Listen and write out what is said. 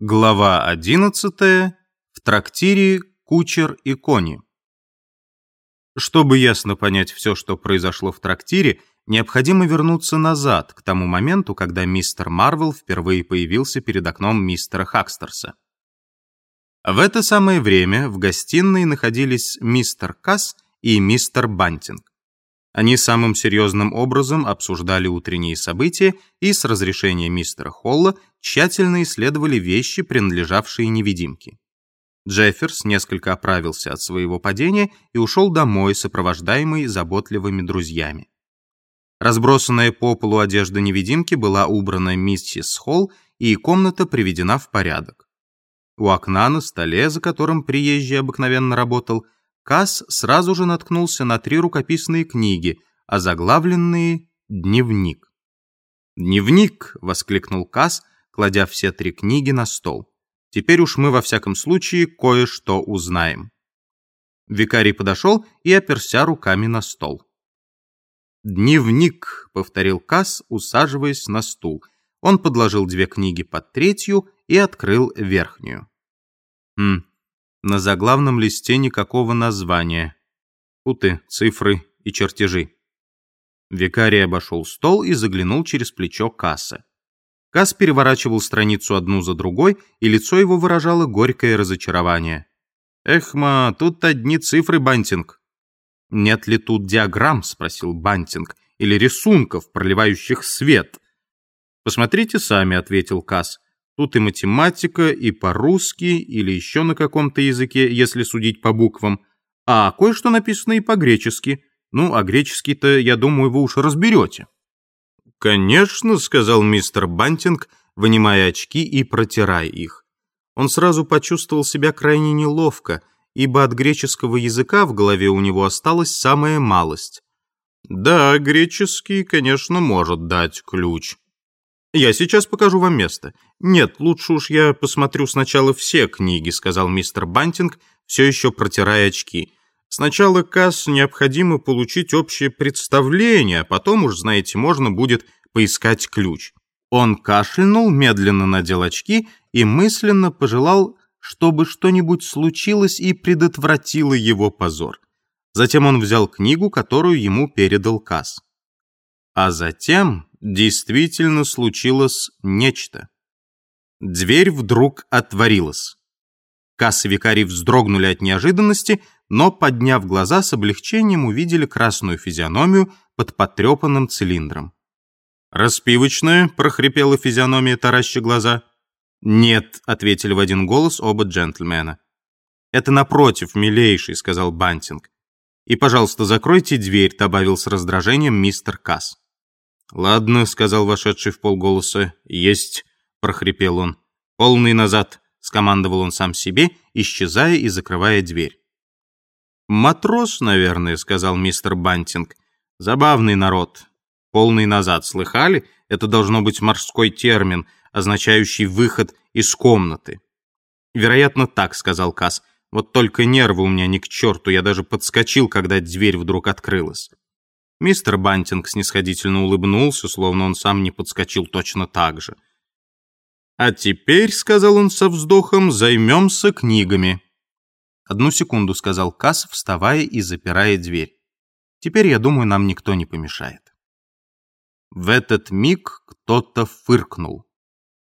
Глава 11. В трактире «Кучер и кони». Чтобы ясно понять все, что произошло в трактире, необходимо вернуться назад, к тому моменту, когда мистер Марвел впервые появился перед окном мистера Хакстерса. В это самое время в гостиной находились мистер Касс и мистер Бантинг. Они самым серьезным образом обсуждали утренние события и с разрешения мистера Холла тщательно исследовали вещи, принадлежавшие невидимке. Джефферс несколько оправился от своего падения и ушел домой, сопровождаемый заботливыми друзьями. Разбросанная по полу одежда невидимки была убрана миссис Холл, и комната приведена в порядок. У окна на столе, за которым приезжий обыкновенно работал, Касс сразу же наткнулся на три рукописные книги, озаглавленные «Дневник». «Дневник!» — воскликнул Касс, кладя все три книги на стол. «Теперь уж мы во всяком случае кое-что узнаем». Викарий подошел и оперся руками на стол. «Дневник», — повторил Касс, усаживаясь на стул. Он подложил две книги под третью и открыл верхнюю. «Хм, на заглавном листе никакого названия. Путы, цифры и чертежи. Викарий обошел стол и заглянул через плечо Касса. Касс переворачивал страницу одну за другой, и лицо его выражало горькое разочарование. «Эхма, тут одни цифры, Бантинг». «Нет ли тут диаграмм?» — спросил Бантинг. «Или рисунков, проливающих свет?» «Посмотрите сами», — ответил Касс. Тут и математика, и по-русски, или еще на каком-то языке, если судить по буквам. А кое-что написано и по-гречески. Ну, а греческий-то, я думаю, вы уж разберете. «Конечно», — сказал мистер Бантинг, вынимая очки и протирая их. Он сразу почувствовал себя крайне неловко, ибо от греческого языка в голове у него осталась самая малость. «Да, греческий, конечно, может дать ключ». «Я сейчас покажу вам место. Нет, лучше уж я посмотрю сначала все книги», сказал мистер Бантинг, все еще протирая очки. «Сначала, Касс, необходимо получить общее представление, а потом уж, знаете, можно будет поискать ключ». Он кашлянул, медленно надел очки и мысленно пожелал, чтобы что-нибудь случилось и предотвратило его позор. Затем он взял книгу, которую ему передал Касс. А затем действительно случилось нечто. Дверь вдруг отворилась. Касс и вздрогнули от неожиданности, но, подняв глаза, с облегчением увидели красную физиономию под потрепанным цилиндром. «Распивочная?» — прохрипела физиономия, тараща глаза. «Нет», — ответили в один голос оба джентльмена. «Это напротив, милейший», — сказал Бантинг. «И, пожалуйста, закройте дверь», — добавил с раздражением мистер Касс. «Ладно», — сказал вошедший в полголоса. «Есть», — прохрипел он. «Полный назад», — скомандовал он сам себе, исчезая и закрывая дверь. «Матрос, наверное», — сказал мистер Бантинг. «Забавный народ. Полный назад, слыхали? Это должно быть морской термин, означающий выход из комнаты». «Вероятно, так», — сказал Касс. «Вот только нервы у меня ни к черту, я даже подскочил, когда дверь вдруг открылась». Мистер Бантинг снисходительно улыбнулся, словно он сам не подскочил точно так же. «А теперь, — сказал он со вздохом, — займемся книгами». «Одну секунду», — сказал Касс, вставая и запирая дверь. «Теперь, я думаю, нам никто не помешает». В этот миг кто-то фыркнул.